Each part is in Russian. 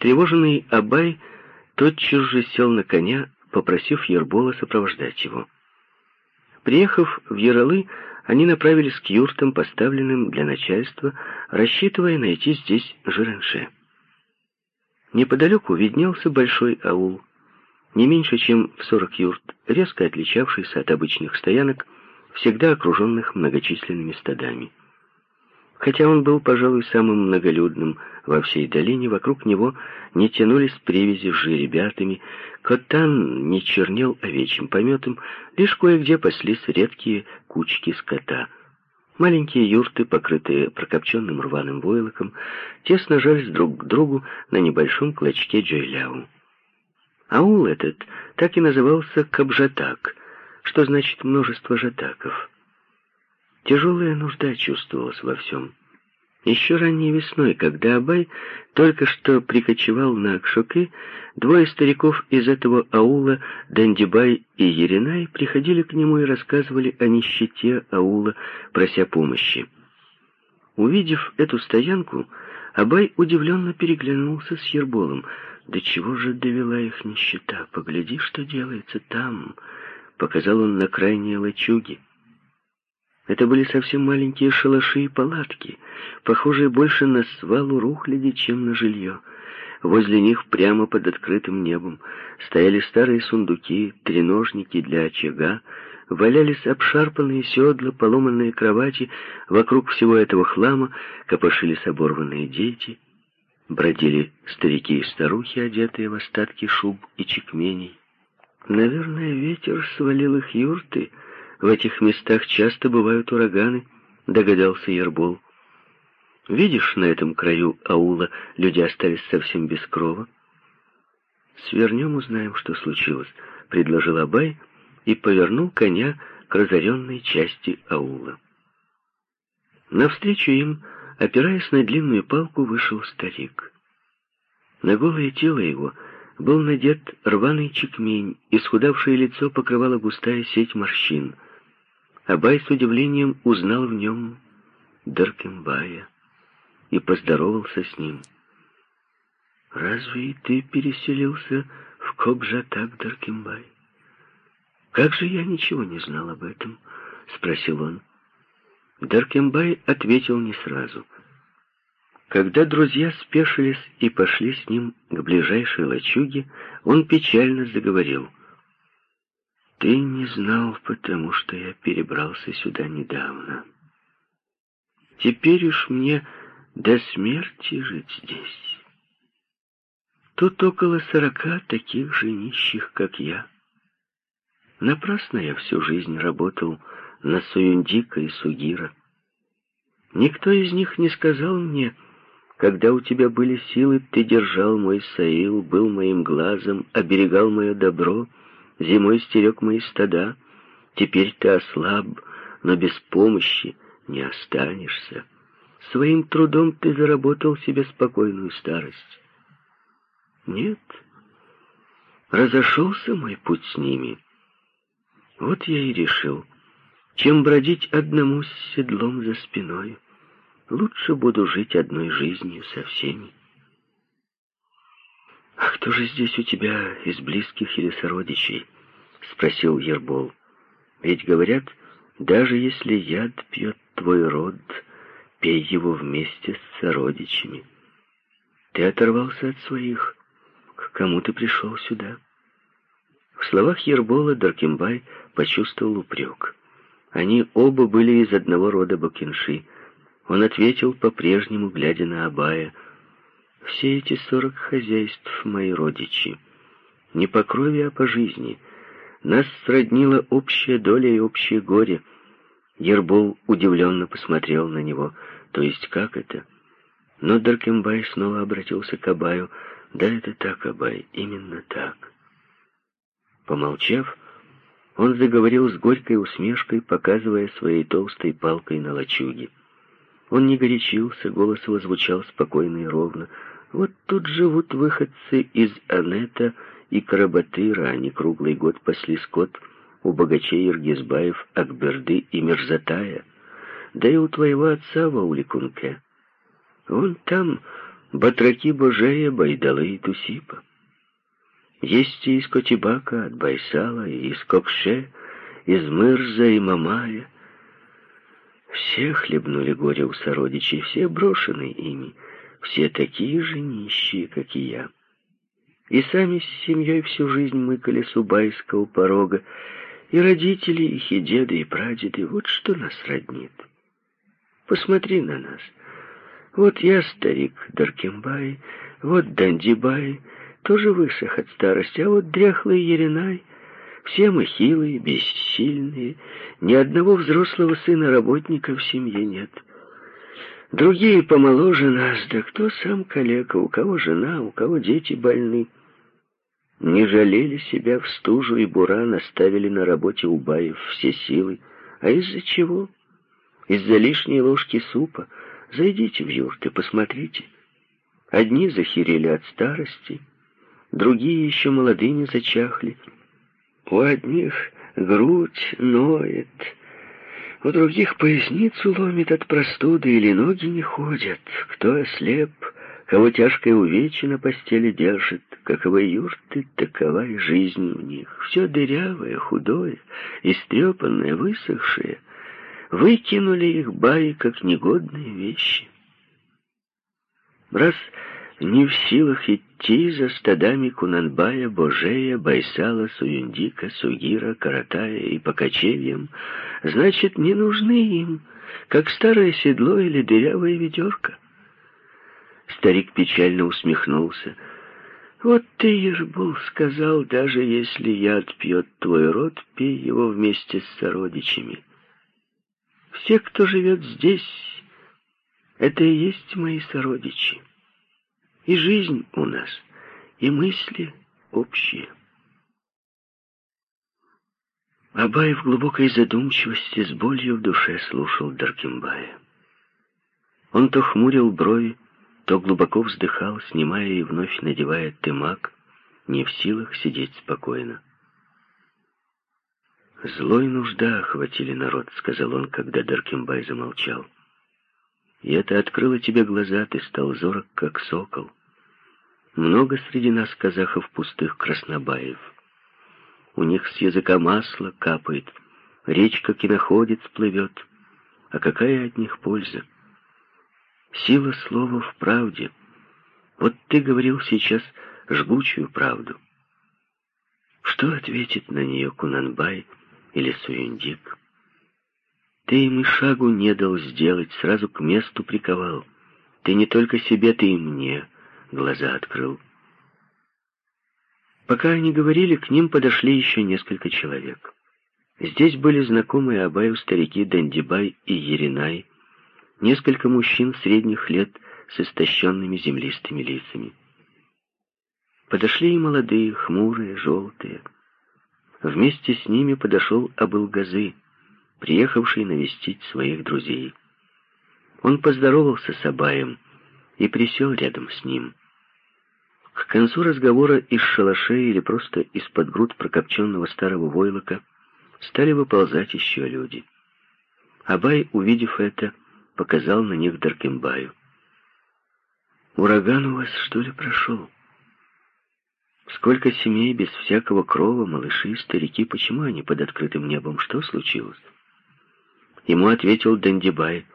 Встревоженный Абай тотчас же сел на коня, попросив Ербола сопровождать его. Приехав в Яралы, они направились к юртам, поставленным для начальства, рассчитывая найти здесь Жиренше. Неподалеку виднелся большой аул, не меньше, чем в сорок юрт, резко отличавшийся от обычных стоянок, всегда окруженных многочисленными стадами. Хотя он был, пожалуй, самым многолюдным во всей долине, вокруг него не тянулись привязи с жеребятами, котан не чернел овечьим пометом, лишь кое-где паслись редкие кучки скота. Маленькие юрты, покрытые прокопченным рваным войлоком, тесно жались друг к другу на небольшом клочке джойляу. Аул этот так и назывался Кабжатак, что значит множество жатаков. Тяжелая нужда чувствовалась во всем. Еще ранней весной, когда Абай только что прикочевал на Акшуке, двое стариков из этого аула, Дандибай и Еринай, приходили к нему и рассказывали о нищете аула, прося помощи. Увидев эту стоянку, Абай удивленно переглянулся с Ерболом. «Да чего же довела их нищета? Погляди, что делается там!» Показал он на крайние лачуги. Это были совсем маленькие шалаши и палатки, похожие больше на свалу рухляди, чем на жилье. Возле них, прямо под открытым небом, стояли старые сундуки, треножники для очага, валялись обшарпанные седла, поломанные кровати, вокруг всего этого хлама копошились оборванные дети, бродили старики и старухи, одетые в остатки шуб и чекменей. Наверное, ветер свалил их юрты, в этих местах часто бывают ураганы, догадался Ербол. Видишь, на этом краю аула люди остались совсем без крова. Свернем, узнаем, что случилось, предложил Абай и повернул коня к разоренной части аула. Навстречу им, опираясь на длинную палку, вышел старик. На голое тело его был надет рваный чекмень, исхудавшее лицо покрывала густая сеть морщин — Абай с удивлением узнал в нем Даркембая и поздоровался с ним. «Разве и ты переселился в Кобжатак, Даркембай?» «Как же я ничего не знал об этом?» — спросил он. Даркембай ответил не сразу. Когда друзья спешились и пошли с ним к ближайшей лачуге, он печально заговорил — ты не знал, потому что я перебрался сюда недавно. Теперь уж мне до смерти жить здесь. Тут около сорока таких же нищих, как я. Напрасно я всю жизнь работал на Суюндика и Сугира. Никто из них не сказал мне, когда у тебя были силы, ты держал мой Саил, был моим глазом, оберегал мое добро — Зимой стерег мои стада. Теперь ты ослаб, но без помощи не останешься. Своим трудом ты заработал себе спокойную старость. Нет, разошелся мой путь с ними. Вот я и решил, чем бродить одному с седлом за спиной, лучше буду жить одной жизнью со всеми. «А кто же здесь у тебя из близких или сородичей?» — спросил Ербол. «Ведь говорят, даже если яд пьет твой род, пей его вместе с сородичами. Ты оторвался от своих. К кому ты пришел сюда?» В словах Ербола Даркимбай почувствовал упрек. Они оба были из одного рода Бакинши. Он ответил по-прежнему, глядя на Абая — все эти сорок хозяйств мои родичи. Не по крови, а по жизни. Нас сроднила общая доля и общее горе. Ербол удивленно посмотрел на него. То есть как это? Но Даркембай снова обратился к Абаю. Да, это так, Абай, именно так. Помолчав, он заговорил с горькой усмешкой, показывая своей толстой палкой на лачуге. Он не горячился, голос его звучал спокойно и ровно. Вот тут живут выходцы из Анета и Карабатыра, они круглый год пасли скот у богачей Иргизбаев, Акберды и Мерзатая, да и у твоего отца в Ауликунке. Вон там батраки Божея, Байдалы и Тусипа. Есть и из Котибака, от Байсала, и из Кокше, из Мырза и Мамая. Все хлебнули горе у сородичей, все брошены ими, все такие же нищие, как и я. И сами с семьей всю жизнь мыкали с Убайска порога, и родители их, и деды, и прадеды, вот что нас роднит. Посмотри на нас. Вот я старик Даркембай, вот Дандибай, тоже высох от старости, а вот дряхлый Еринай, все мы хилые, бессильные, ни одного взрослого сына-работника в семье нет. Другие помоложе нас, да кто сам калека, у кого жена, у кого дети больны. Не жалели себя в стужу и буран, оставили на работе у баев все силы. А из-за чего? Из-за лишней ложки супа. Зайдите в юрты, посмотрите. Одни захерели от старости, другие еще молодыми зачахли. У одних грудь ноет, у других поясницу ломит от простуды или ноги не ходят. Кто ослеп, кого тяжкое увечье на постели держит, каковы юрты, такова и жизнь у них. Все дырявое, худое, истрепанное, высохшее. Выкинули их баи, как негодные вещи. Раз не в силах идти за стадами Кунанбая, Божея, Байсала, Суюндика, Сугира, Каратая и Покачевьем, значит, не нужны им, как старое седло или дырявая ведерко. Старик печально усмехнулся. «Вот ты, Ербул, сказал, даже если яд пьет твой род, пей его вместе с сородичами. Все, кто живет здесь, это и есть мои сородичи. И жизнь у нас, и мысли общие. Абай в глубокой задумчивости с болью в душе слушал Даркимбая. Он то хмурил брови, то глубоко вздыхал, снимая и вновь надевая тымак, не в силах сидеть спокойно. «Злой нужда охватили народ», — сказал он, когда Даркимбай замолчал. И это открыло тебе глаза, ты стал зорок, как сокол. Много среди нас казахов пустых краснобаев. У них с языка масло капает, речка киноходец плывет. А какая от них польза? Сила слова в правде. Вот ты говорил сейчас жгучую правду. Что ответит на нее Кунанбай или Суюндик? Ты им и шагу не дал сделать, сразу к месту приковал. Ты не только себе, ты и мне глаза открыл. Пока они говорили, к ним подошли еще несколько человек. Здесь были знакомые Абаю старики Дандибай и Еринай, несколько мужчин средних лет с истощенными землистыми лицами. Подошли и молодые, хмурые, желтые. Вместе с ними подошел Абылгазы, приехавший навестить своих друзей. Он поздоровался с Абаем и присел рядом с ним. К концу разговора из шалашей или просто из-под груд прокопченного старого войлока стали выползать еще люди. Абай, увидев это, показал на них Даркембаю. «Ураган у вас, что ли, прошел? Сколько семей без всякого крова, малыши, старики, почему они под открытым небом? Что случилось?» Ему ответил Дандибай.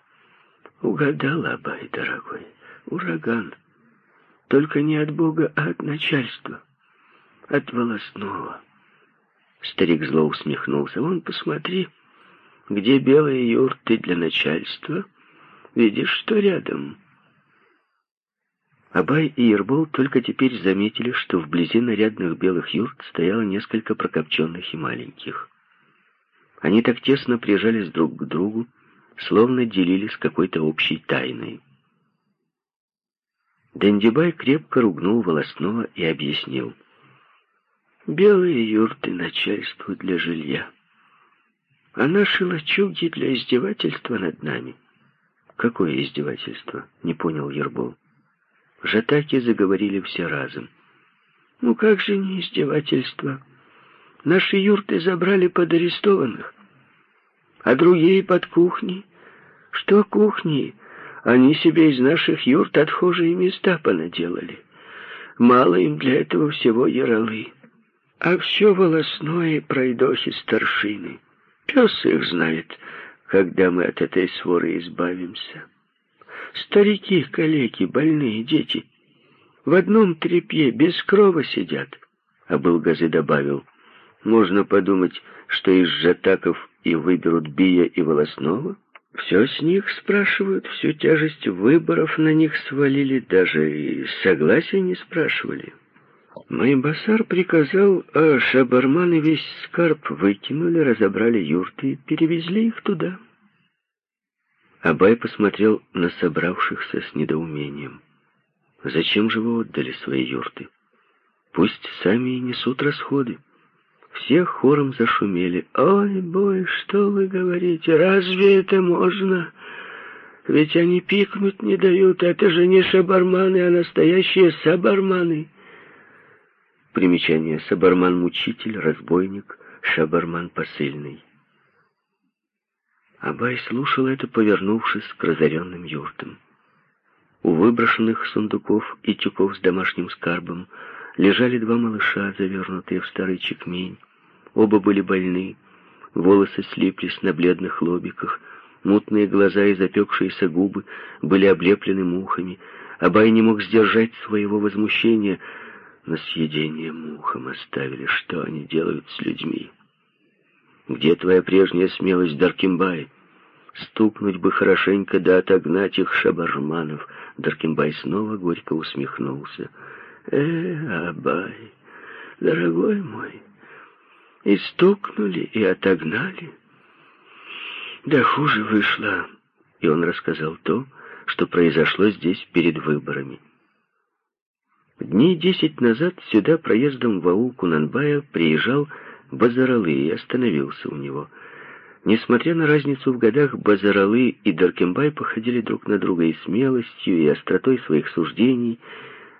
«Угадал, Абай, дорогой, ураган. Только не от Бога, а от начальства, от волосного». Старик зло усмехнулся. «Вон, посмотри, где белые юрты для начальства. Видишь, что рядом?» Абай и Ербол только теперь заметили, что вблизи нарядных белых юрт стояло несколько прокопченных и маленьких. Они так тесно прижались друг к другу, словно делились какой-то общей тайной. Дендибай крепко ругнул волосного и объяснил. «Белые юрты начальству для жилья, а наши лачуги для издевательства над нами». «Какое издевательство?» — не понял Ербол. Жатаки заговорили все разом. «Ну как же не издевательство? Наши юрты забрали под арестованных, а другие под кухни. Что кухни? Они себе из наших юрт отхожие места понаделали. Мало им для этого всего яролы. А все волосное пройдохи старшины. Пес их знает, когда мы от этой своры избавимся. Старики, калеки, больные, дети в одном тряпье без крова сидят. А Былгазы добавил, можно подумать, что из жатаков и выберут Бия и Волосного. Все с них спрашивают, всю тяжесть выборов на них свалили, даже и согласия не спрашивали. Майбасар приказал, а шабарманы весь скарб выкинули, разобрали юрты и перевезли их туда. Абай посмотрел на собравшихся с недоумением. Зачем же вы отдали свои юрты? Пусть сами и несут расходы. Все хором зашумели. «Ой, бой, что вы говорите? Разве это можно? Ведь они пикнуть не дают. Это же не шабарманы, а настоящие сабарманы». Примечание. Сабарман-мучитель, разбойник, шабарман посыльный. Абай слушал это, повернувшись к разоренным юртам. У выброшенных сундуков и тюков с домашним скарбом лежали два малыша, завернутые в старый чекмень. Оба были больны, волосы слиплись на бледных лобиках, мутные глаза и запекшиеся губы были облеплены мухами. Абай не мог сдержать своего возмущения — на съедение мухам оставили. Что они делают с людьми? Где твоя прежняя смелость, Даркимбай? Стукнуть бы хорошенько да отогнать их шабарманов. Даркимбай снова горько усмехнулся. Э, Абай, дорогой мой, и стукнули, и отогнали. Да хуже вышло. И он рассказал то, что произошло здесь перед выборами. Дней десять назад сюда проездом в аул Кунанбая приезжал Базаралы и остановился у него. Несмотря на разницу в годах, Базаралы и Даркембай походили друг на друга и смелостью, и остротой своих суждений.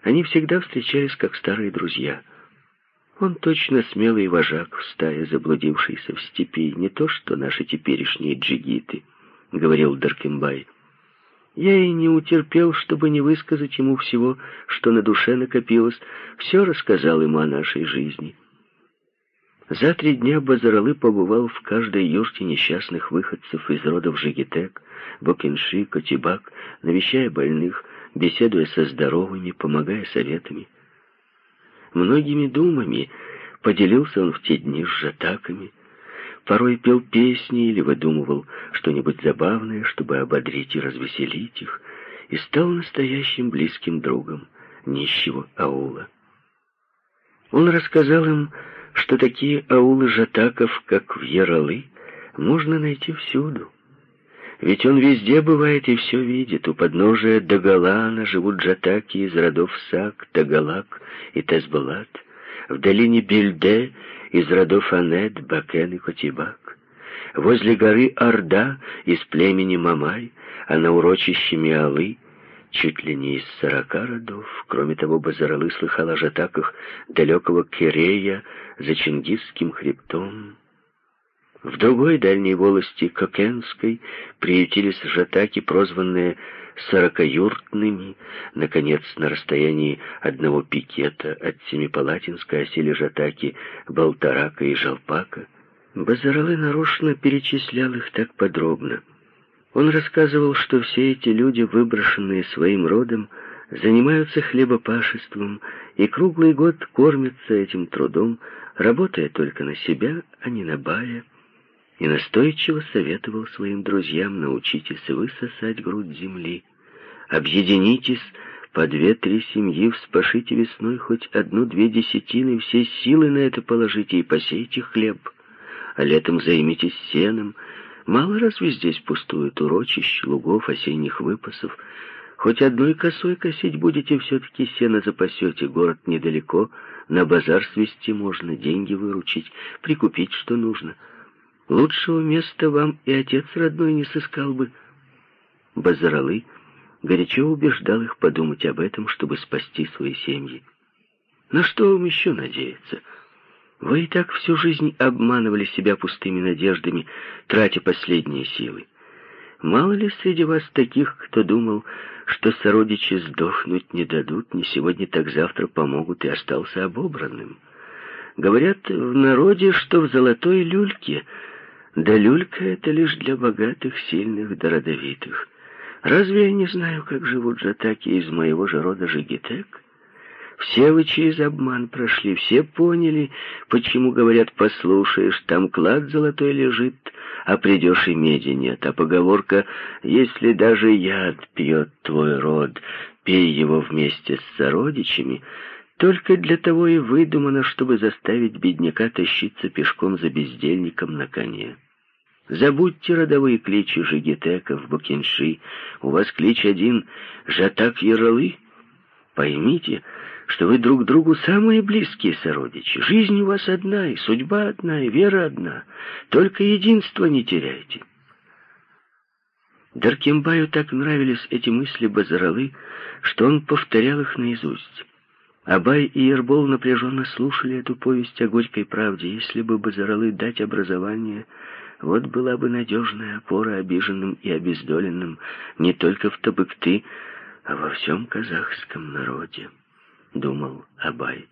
Они всегда встречались как старые друзья. Он точно смелый вожак в стае, заблудившийся в степи, не то что наши теперешние джигиты, — говорил Даркембай. Я и не утерпел, чтобы не высказать ему всего, что на душе накопилось, все рассказал ему о нашей жизни. За три дня Базаралы побывал в каждой юрте несчастных выходцев из родов Жигитек, Бокинши, Котибак, навещая больных, беседуя со здоровыми, помогая советами. Многими думами поделился он в те дни с жатаками, порой пел песни или выдумывал что-нибудь забавное, чтобы ободрить и развеселить их, и стал настоящим близким другом нищего аула. Он рассказал им, что такие аулы жатаков, как в Яралы, можно найти всюду. Ведь он везде бывает и все видит. У подножия Дагалана живут жатаки из родов Сак, Тагалак и Тазбалат. В долине Бельде из родов Анет, Бакен и Котибак. Возле горы Орда из племени Мамай, а на урочище Миалы чуть ли не из сорока родов. Кроме того, Базаралы слыхал о жатаках далекого Кирея за Чингисским хребтом. В другой дальней волости Кокенской приютились жатаки, прозванные сорокаюртными, наконец, на расстоянии одного пикета от Семипалатинска осели жатаки Болтарака и Жалпака. Базаралы нарочно перечислял их так подробно. Он рассказывал, что все эти люди, выброшенные своим родом, занимаются хлебопашеством и круглый год кормятся этим трудом, работая только на себя, а не на бая и настойчиво советовал своим друзьям научитесь высосать грудь земли. Объединитесь по две-три семьи, вспашите весной хоть одну-две десятины, все силы на это положите и посейте хлеб. А летом займитесь сеном. Мало разве здесь пустует урочищ, лугов, осенних выпасов. Хоть одной косой косить будете, все-таки сено запасете, город недалеко, на базар свести можно, деньги выручить, прикупить, что нужно — Лучшего места вам и отец родной не сыскал бы. Базаралы горячо убеждал их подумать об этом, чтобы спасти свои семьи. На что вам еще надеяться? Вы и так всю жизнь обманывали себя пустыми надеждами, тратя последние силы. Мало ли среди вас таких, кто думал, что сородичи сдохнуть не дадут, не сегодня, так завтра помогут и остался обобранным. Говорят в народе, что в золотой люльке, да люлька это лишь для богатых, сильных да родовитых. Разве я не знаю, как живут жатаки из моего же рода Жигитек? Все вы через обман прошли, все поняли, почему, говорят, послушаешь, там клад золотой лежит, а придешь и меди нет. А поговорка «если даже яд пьет твой род, пей его вместе с сородичами», только для того и выдумано, чтобы заставить бедняка тащиться пешком за бездельником на коне. Забудьте родовые кличи Жигитеков, Букинши. У вас клич один — Жатак Яралы. Поймите, что вы друг другу самые близкие сородичи. Жизнь у вас одна, и судьба одна, и вера одна. Только единство не теряйте. Даркембаю так нравились эти мысли Базаралы, что он повторял их наизусть. Абай и Ербол напряженно слушали эту повесть о горькой правде. Если бы Базаралы дать образование, вот была бы надежная опора обиженным и обездоленным не только в Табыкты, а во всем казахском народе думал Абай.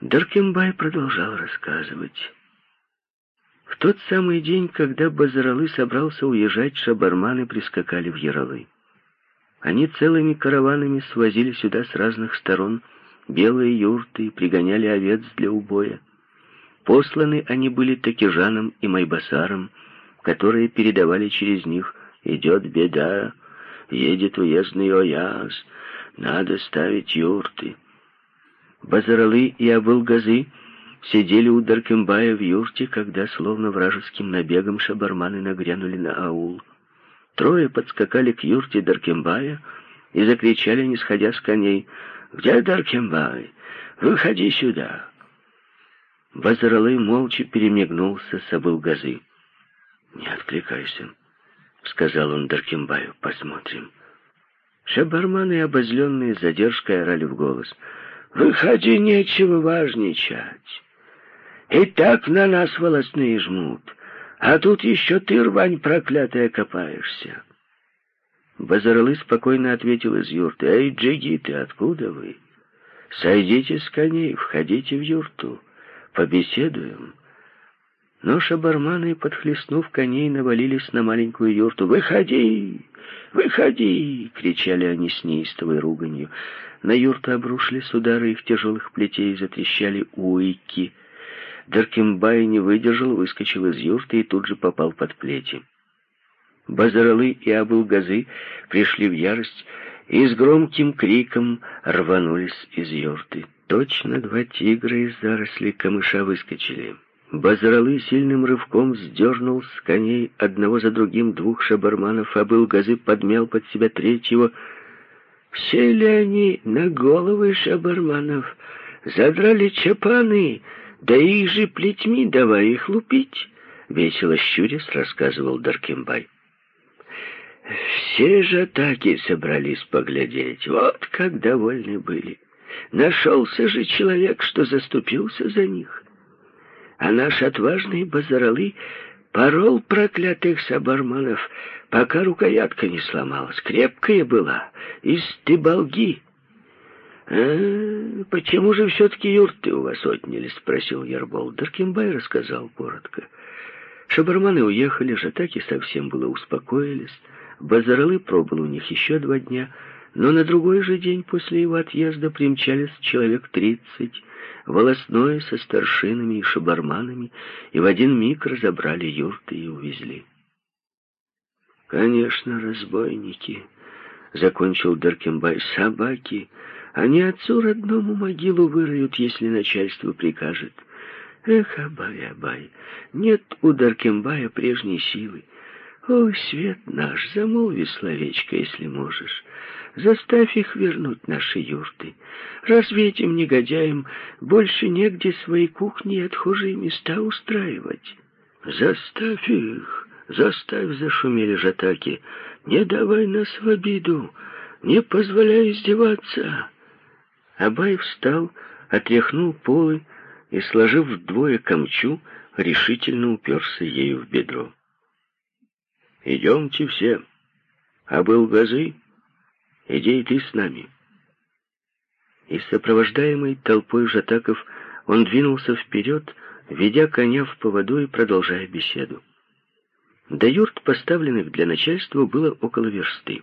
Даркембай продолжал рассказывать. В тот самый день, когда Базаралы собрался уезжать, шабарманы прискакали в Яралы. Они целыми караванами свозили сюда с разных сторон белые юрты и пригоняли овец для убоя. Посланы они были такижанам и майбасарам, которые передавали через них «Идет беда, едет уездный ояз, надо ставить юрты. Базаралы и Абылгазы сидели у Даркембая в юрте, когда, словно вражеским набегом, шабарманы нагрянули на аул. Трое подскакали к юрте Даркембая и закричали, не сходя с коней, «Где Даркембай? Выходи сюда!» Базаралы молча перемигнулся с Абылгазы. «Не откликайся», — сказал он Даркембаю, — «посмотрим». Шабарманы, обозленные задержкой, орали в голос. «Выходи, нечего важничать. И так на нас волосные жмут, а тут еще ты, рвань проклятая, копаешься». Базаралы спокойно ответил из юрты. «Эй, джигиты, откуда вы? Сойдите с коней, входите в юрту, побеседуем». Но шабарманы, подхлестнув коней, навалились на маленькую юрту. «Выходи! Выходи!» — кричали они с неистовой руганью. На юрту обрушились удары их тяжелых плетей, затрещали уйки. Даркимбай не выдержал, выскочил из юрты и тут же попал под плети. Базаралы и Абулгазы пришли в ярость и с громким криком рванулись из юрты. Точно два тигра из зарослей камыша выскочили. Базаралы сильным рывком сдернул с коней одного за другим двух шабарманов, а был газы подмял под себя третьего. Сели они на головы шабарманов, задрали чапаны, да их же плетьми давай их лупить, — весело щурясь рассказывал Даркембай. Все же таки собрались поглядеть, вот как довольны были. Нашелся же человек, что заступился за них а наш отважный Базаралы порол проклятых сабарманов, пока рукоятка не сломалась. Крепкая была, из тыболги. «А почему же все-таки юрты у вас отняли?» — спросил Ярбол. Даркимбай рассказал коротко. Шабарманы уехали, жатаки совсем было успокоились. Базаралы пробыл у них еще два дня, но на другой же день после его отъезда примчались человек тридцать, волосное со старшинами и шабарманами, и в один миг разобрали юрты и увезли. «Конечно, разбойники», — закончил Даркембай, — «собаки. Они отцу родному могилу выроют, если начальство прикажет. Эх, Абай, Абай, нет у Даркембая прежней силы. Ой, свет наш, замолви словечко, если можешь. Заставь их вернуть наши юрты. Разве этим негодяям больше негде свои кухни и отхожие места устраивать? Заставь их, заставь, зашумели жатаки. Не давай нас в обиду, не позволяй издеваться. Абай встал, отряхнул полы и, сложив вдвое камчу, решительно уперся ею в бедро. Идемте все. А был газы, иди и ты с нами. И сопровождаемый толпой жатаков он двинулся вперед, ведя коня в поводу и продолжая беседу. До юрт, поставленных для начальства, было около версты.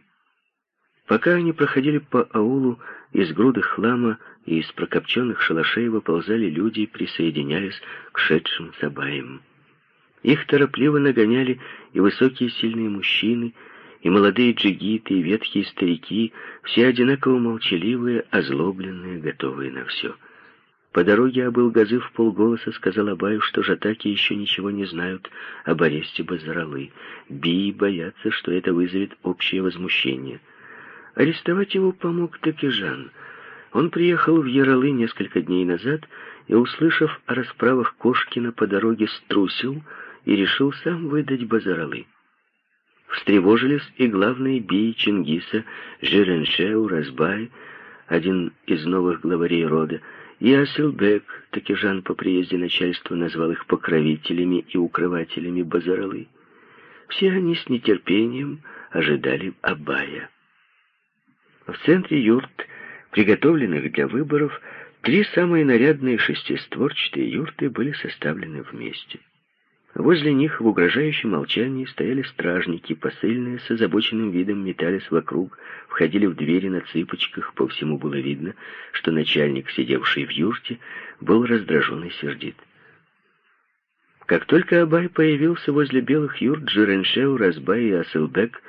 Пока они проходили по аулу, из груды хлама и из прокопченных шалашей выползали люди и присоединялись к шедшим сабаям. Их торопливо нагоняли и высокие сильные мужчины, и молодые джигиты, и ветхие старики, все одинаково молчаливые, озлобленные, готовые на все. По дороге Абыл-Газы в полголоса сказал Абаю, что жатаки еще ничего не знают об аресте Базаралы. Бии боятся, что это вызовет общее возмущение — Арестовать его помог Такижан. Он приехал в Яралы несколько дней назад и, услышав о расправах Кошкина по дороге, струсил и решил сам выдать Базаралы. Встревожились и главные бии Чингиса, Жиреншеу, Разбай, один из новых главарей рода, и Асилбек, Такижан по приезде начальства назвал их покровителями и укрывателями Базаралы. Все они с нетерпением ожидали Абая. В центре юрт, приготовленных для выборов, три самые нарядные шестистворчатые юрты были составлены вместе. Возле них в угрожающем молчании стояли стражники, посыльные с озабоченным видом метались вокруг, входили в двери на цыпочках, по всему было видно, что начальник, сидевший в юрте, был раздражен и сердит. Как только Абай появился возле белых юрт, Джереншеу, Разбай и Асылбек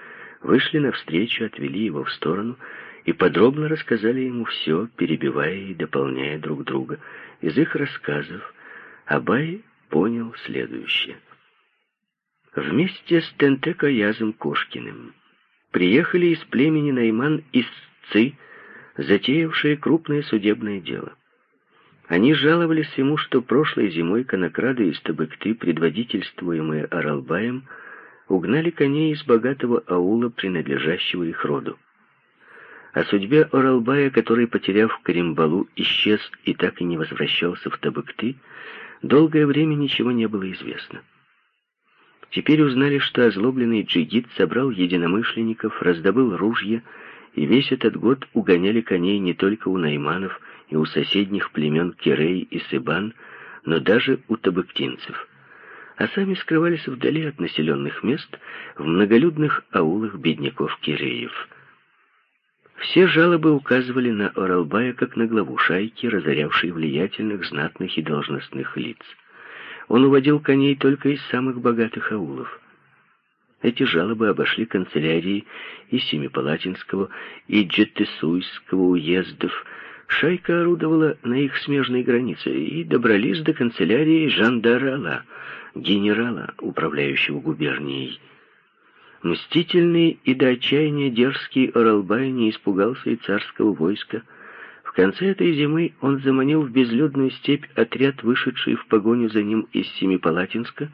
вышли навстречу, отвели его в сторону и подробно рассказали ему все, перебивая и дополняя друг друга. Из их рассказов Абай понял следующее. Вместе с Тентеко Язом Кошкиным приехали из племени Найман истцы, затеявшие крупное судебное дело. Они жаловались ему, что прошлой зимой конокрады из Табыкты, предводительствуемые Аралбаем, угнали коней из богатого аула, принадлежащего их роду. О судьбе Оралбая, который, потеряв Каримбалу, исчез и так и не возвращался в Табыкты, долгое время ничего не было известно. Теперь узнали, что озлобленный джигит собрал единомышленников, раздобыл ружья, и весь этот год угоняли коней не только у найманов и у соседних племен Кирей и Сыбан, но даже у табыктинцев. А сами скрывались вдали от населенных мест в многолюдных аулах бедняков Киреев – все жалобы указывали на Оралбая как на главу шайки, разорявшей влиятельных, знатных и должностных лиц. Он уводил коней только из самых богатых аулов. Эти жалобы обошли канцелярии и Семипалатинского, и Джеттесуйского уездов. Шайка орудовала на их смежной границе и добрались до канцелярии Жандарала, генерала, управляющего губернией. Мстительный и до отчаяния дерзкий Оралбай не испугался и царского войска. В конце этой зимы он заманил в безлюдную степь отряд, вышедший в погоню за ним из Семипалатинска,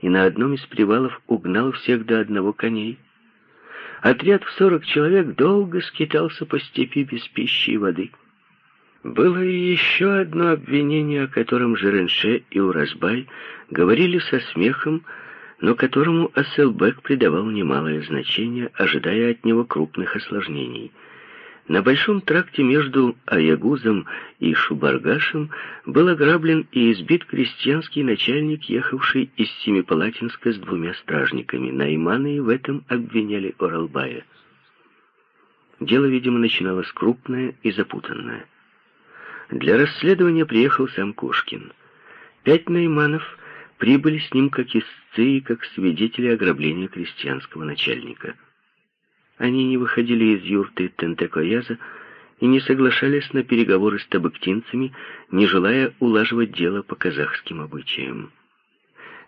и на одном из привалов угнал всех до одного коней. Отряд в сорок человек долго скитался по степи без пищи и воды. Было и еще одно обвинение, о котором Жеренше и Уразбай говорили со смехом, но которому Асселбек придавал немалое значение, ожидая от него крупных осложнений. На большом тракте между Аягузом и Шубаргашем был ограблен и избит крестьянский начальник, ехавший из Семипалатинска с двумя стражниками. Найманы в этом обвиняли Оралбая. Дело, видимо, начиналось крупное и запутанное. Для расследования приехал сам Кошкин. Пять найманов прибыли с ним как истцы и как свидетели ограбления крестьянского начальника. Они не выходили из юрты Тентекояза и не соглашались на переговоры с табыктинцами, не желая улаживать дело по казахским обычаям.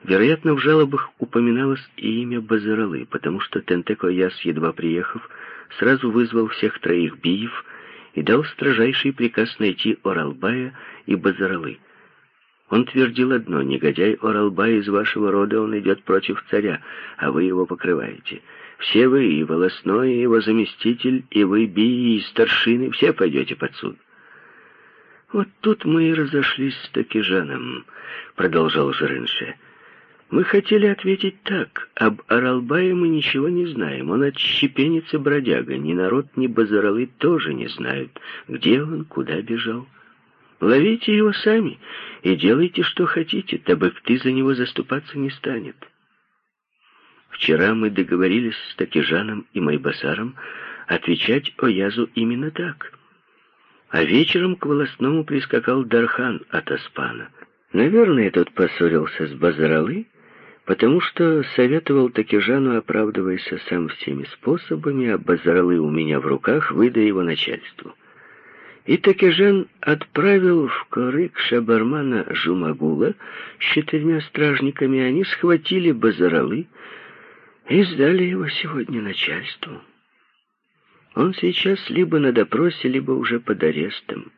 Вероятно, в жалобах упоминалось и имя Базаралы, потому что Тентекояз, едва приехав, сразу вызвал всех троих биев и дал строжайший приказ найти Оралбая и Базаралы. Он твердил одно, негодяй Оралбай из вашего рода, он идет против царя, а вы его покрываете. Все вы, и волосной, и его заместитель, и вы, би, и старшины, все пойдете под суд. Вот тут мы и разошлись с Такижаном, продолжал Жеренше. Мы хотели ответить так. Об Аралбае мы ничего не знаем. Он отщепенец и бродяга. Ни народ, ни базаралы тоже не знают, где он, куда бежал. Ловите его сами и делайте, что хотите. Табыкты за него заступаться не станет. Вчера мы договорились с Такижаном и Майбасаром отвечать Оязу именно так. А вечером к волосному прискакал Дархан от Аспана. Наверное, тот поссорился с Базаралы, потому что советовал Такижану, оправдываясь сам всеми способами, а Базаралы у меня в руках, выдай его начальству. И Такижан отправил в корык Шабармана Жумагула с четырьмя стражниками. Они схватили Базаралы и сдали его сегодня начальству. Он сейчас либо на допросе, либо уже под арестом.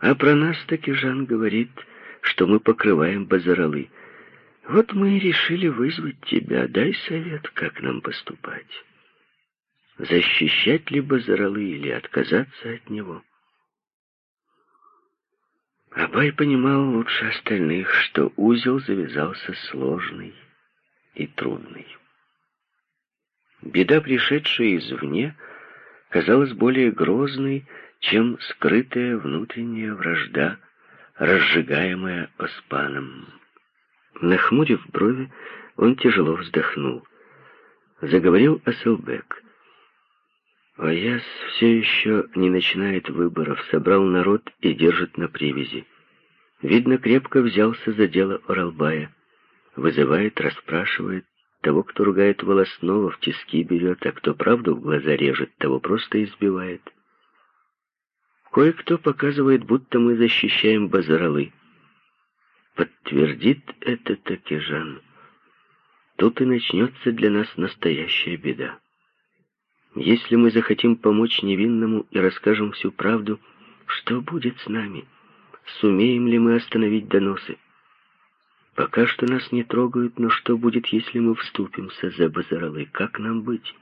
А про нас Такижан говорит, что мы покрываем Базаралы. Вот мы и решили вызвать тебя. Дай совет, как нам поступать. Защищать ли Базаралы или отказаться от него? Абай понимал лучше остальных, что узел завязался сложный и трудный. Беда, пришедшая извне, казалась более грозной, чем скрытая внутренняя вражда, разжигаемая Оспаном. Нахмурив брови, он тяжело вздохнул. Заговорил Асселбек. Аяс все еще не начинает выборов, собрал народ и держит на привязи. Видно, крепко взялся за дело Оралбая. Вызывает, расспрашивает. Того, кто ругает волосного, в тиски берет, а кто правду в глаза режет, того просто избивает. Кое-кто показывает, будто мы защищаем базаралы. Подтвердит это Такежан. Тут и начнется для нас настоящая беда. Если мы захотим помочь невинному и расскажем всю правду, что будет с нами? Сумеем ли мы остановить доносы? Пока что нас не трогают, но что будет, если мы вступимся за Базаралы? Как нам быть?